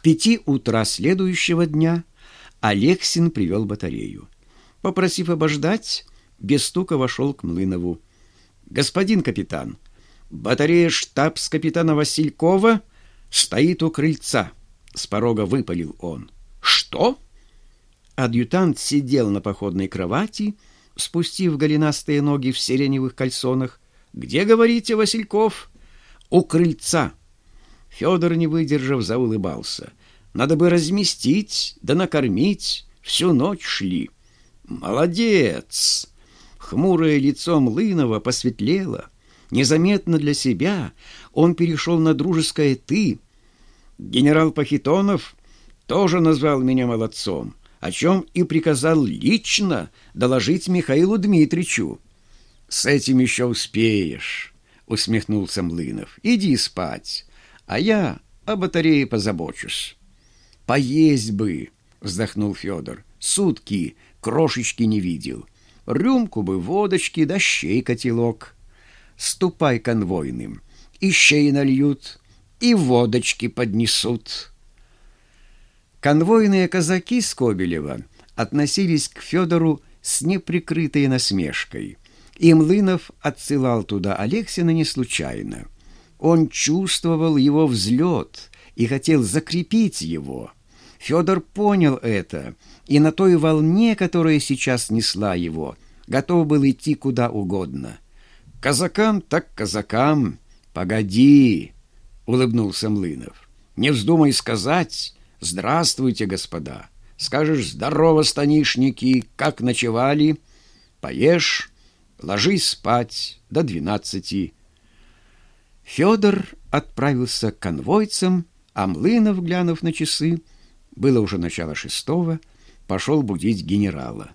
К пяти утра следующего дня Алексин привел батарею. Попросив обождать, без стука вошел к Млынову. «Господин капитан, батарея штабс-капитана Василькова стоит у крыльца», — с порога выпалил он. «Что?» Адъютант сидел на походной кровати, спустив голенастые ноги в сиреневых кальсонах. «Где, говорите, Васильков?» «У крыльца». Федор, не выдержав, заулыбался. «Надо бы разместить, да накормить. Всю ночь шли». «Молодец!» Хмурое лицо Млынова посветлело. Незаметно для себя он перешел на дружеское «ты». Генерал Пахитонов тоже назвал меня молодцом о чем и приказал лично доложить Михаилу Дмитричу. «С этим еще успеешь», — усмехнулся Млынов. «Иди спать, а я о батарее позабочусь». «Поесть бы», — вздохнул Федор. «Сутки крошечки не видел. Рюмку бы водочки да щей котелок. Ступай конвойным, и щей нальют, и водочки поднесут». Конвойные казаки Скобелева относились к Федору с неприкрытой насмешкой. И Млынов отсылал туда Алексина не случайно. Он чувствовал его взлет и хотел закрепить его. Федор понял это, и на той волне, которая сейчас несла его, готов был идти куда угодно. «Казакам так казакам! Погоди!» — улыбнулся Млынов. «Не вздумай сказать, «Здравствуйте, господа! Скажешь «Здорово, станишники! Как ночевали?» «Поешь, ложись спать до двенадцати». Федор отправился к конвойцам, а Млынов, глянув на часы, было уже начало шестого, пошел будить генерала.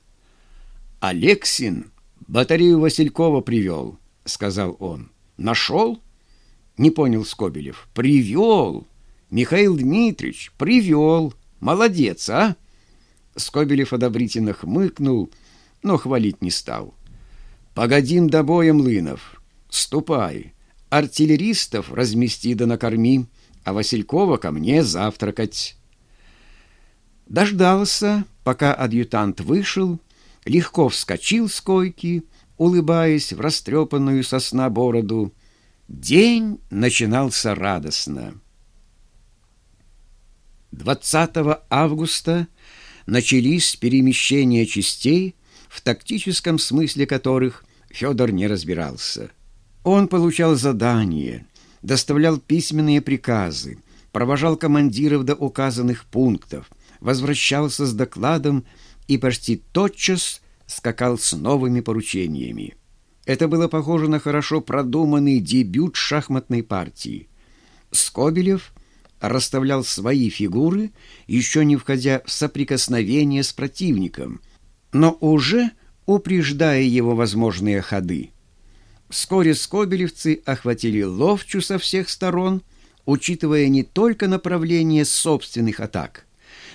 «Алексин батарею Василькова привел», — сказал он. «Нашел?» — не понял Скобелев. «Привел!» Михаил Дмитриевич привел. Молодец, а? Скобелев одобрительно хмыкнул, но хвалить не стал. Погодим до боя, Млынов. Ступай. Артиллеристов размести да накорми, а Василькова ко мне завтракать. Дождался, пока адъютант вышел, легко вскочил с койки, улыбаясь в растрепанную сосна бороду. День начинался радостно. 20 августа начались перемещения частей, в тактическом смысле которых Федор не разбирался. Он получал задания, доставлял письменные приказы, провожал командиров до указанных пунктов, возвращался с докладом и почти тотчас скакал с новыми поручениями. Это было похоже на хорошо продуманный дебют шахматной партии. Скобелев – расставлял свои фигуры, еще не входя в соприкосновение с противником, но уже упреждая его возможные ходы. Вскоре скобелевцы охватили ловчу со всех сторон, учитывая не только направление собственных атак,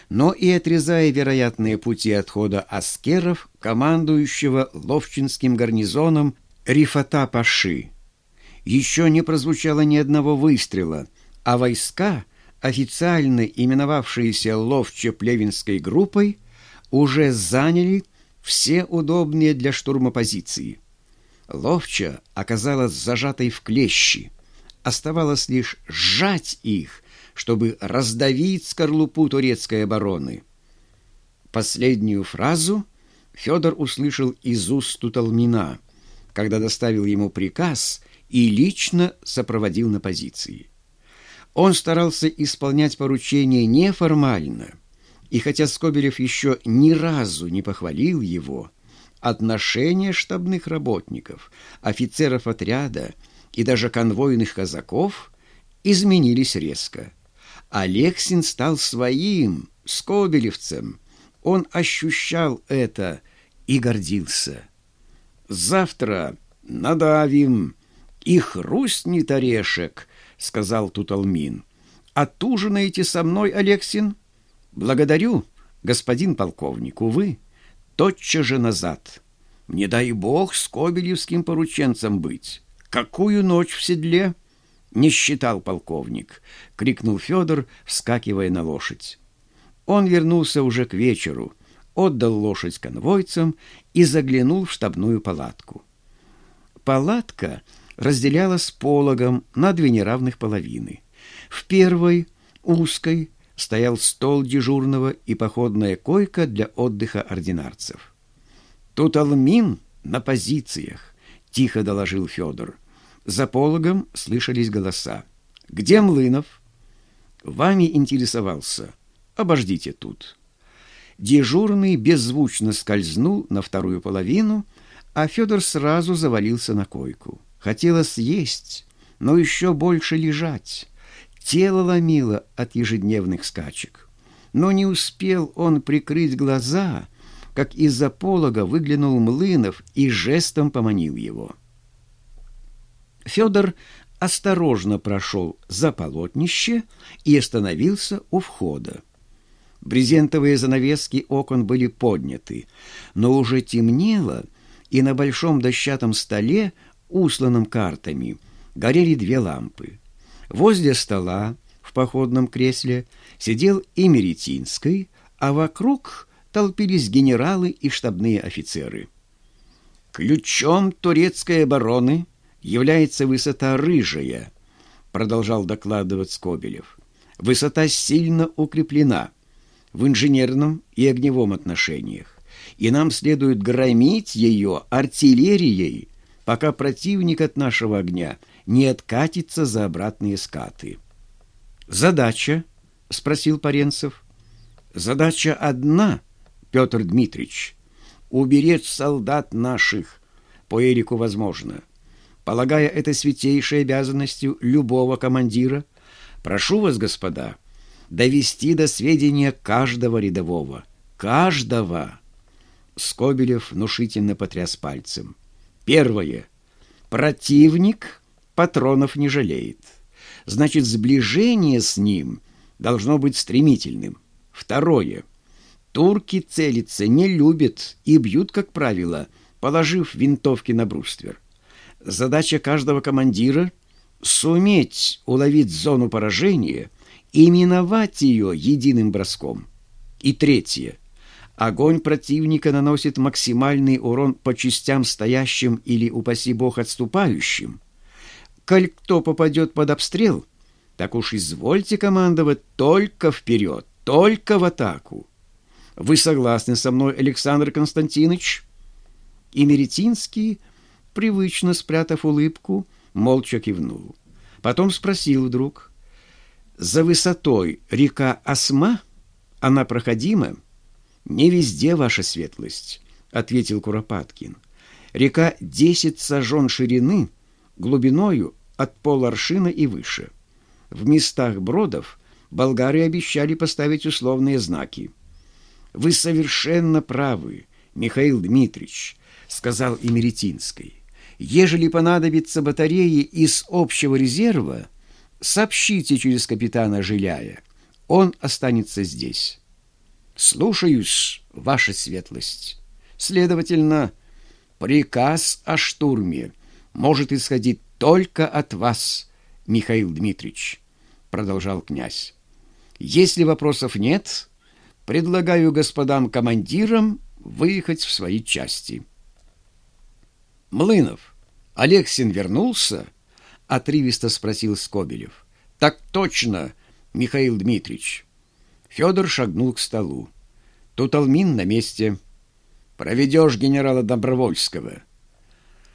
но и отрезая вероятные пути отхода аскеров, командующего ловчинским гарнизоном Рифата Паши. Еще не прозвучало ни одного выстрела, а войска официально именовавшиеся Ловче-Плевинской группой, уже заняли все удобные для штурма позиции. Ловча оказалась зажатой в клещи. Оставалось лишь сжать их, чтобы раздавить скорлупу турецкой обороны. Последнюю фразу Федор услышал из уст Туталмина, когда доставил ему приказ и лично сопроводил на позиции. Он старался исполнять поручения неформально, и хотя Скобелев еще ни разу не похвалил его, отношения штабных работников, офицеров отряда и даже конвойных казаков изменились резко. Алексин стал своим, скобелевцем. Он ощущал это и гордился. «Завтра надавим, и хрустнет орешек», сказал Туталмин. «Отужинаете со мной, Алексин?» «Благодарю, господин полковник, увы, тотчас же назад. Не дай бог с Кобелевским порученцем быть. Какую ночь в седле?» не считал полковник, крикнул Федор, вскакивая на лошадь. Он вернулся уже к вечеру, отдал лошадь конвойцам и заглянул в штабную палатку. Палатка разделялась пологом на две неравных половины. В первой, узкой, стоял стол дежурного и походная койка для отдыха ординарцев. «Тут Алмин на позициях», — тихо доложил Федор. За пологом слышались голоса. «Где Млынов?» «Вами интересовался. Обождите тут». Дежурный беззвучно скользнул на вторую половину, а Федор сразу завалился на койку. Хотелось есть, но еще больше лежать. Тело ломило от ежедневных скачек. Но не успел он прикрыть глаза, как из-за полога выглянул Млынов и жестом поманил его. Федор осторожно прошел за полотнище и остановился у входа. Брезентовые занавески окон были подняты, но уже темнело, и на большом дощатом столе, усланном картами, горели две лампы. Возле стола, в походном кресле, сидел Имеретинский, а вокруг толпились генералы и штабные офицеры. «Ключом турецкой обороны является высота Рыжая», продолжал докладывать Скобелев. «Высота сильно укреплена» в инженерном и огневом отношениях, и нам следует громить ее артиллерией, пока противник от нашего огня не откатится за обратные скаты. «Задача?» — спросил Паренцев. «Задача одна, Петр Дмитриевич. Уберечь солдат наших, по Эрику возможно. Полагая это святейшей обязанностью любого командира, прошу вас, господа, — довести до сведения каждого рядового. Каждого! Скобелев внушительно потряс пальцем. Первое. Противник патронов не жалеет. Значит, сближение с ним должно быть стремительным. Второе. Турки целиться не любят и бьют, как правило, положив винтовки на бруствер. Задача каждого командира — суметь уловить зону поражения — и миновать ее единым броском. И третье. Огонь противника наносит максимальный урон по частям стоящим или, упаси бог, отступающим. Коль кто попадет под обстрел, так уж извольте командовать только вперед, только в атаку. Вы согласны со мной, Александр Константинович? И Меретинский, привычно спрятав улыбку, молча кивнул. Потом спросил вдруг — за высотой река Осма? Она проходима? Не везде, ваша светлость, ответил Куропаткин. Река десять сажен ширины, глубиною от поларшина и выше. В местах бродов болгары обещали поставить условные знаки. «Вы совершенно правы, Михаил Дмитриевич», — сказал Имеретинский. «Ежели понадобится батареи из общего резерва, — сообщите через капитана Жиляя. Он останется здесь. Слушаюсь, ваша светлость. Следовательно, приказ о штурме может исходить только от вас, Михаил Дмитриевич, продолжал князь. Если вопросов нет, предлагаю господам командирам выехать в свои части. Млынов, Алексин вернулся? — отрывисто спросил Скобелев. Так точно, Михаил Дмитриевич. Федор шагнул к столу. Тут Алмин на месте. Проведешь генерала Добровольского.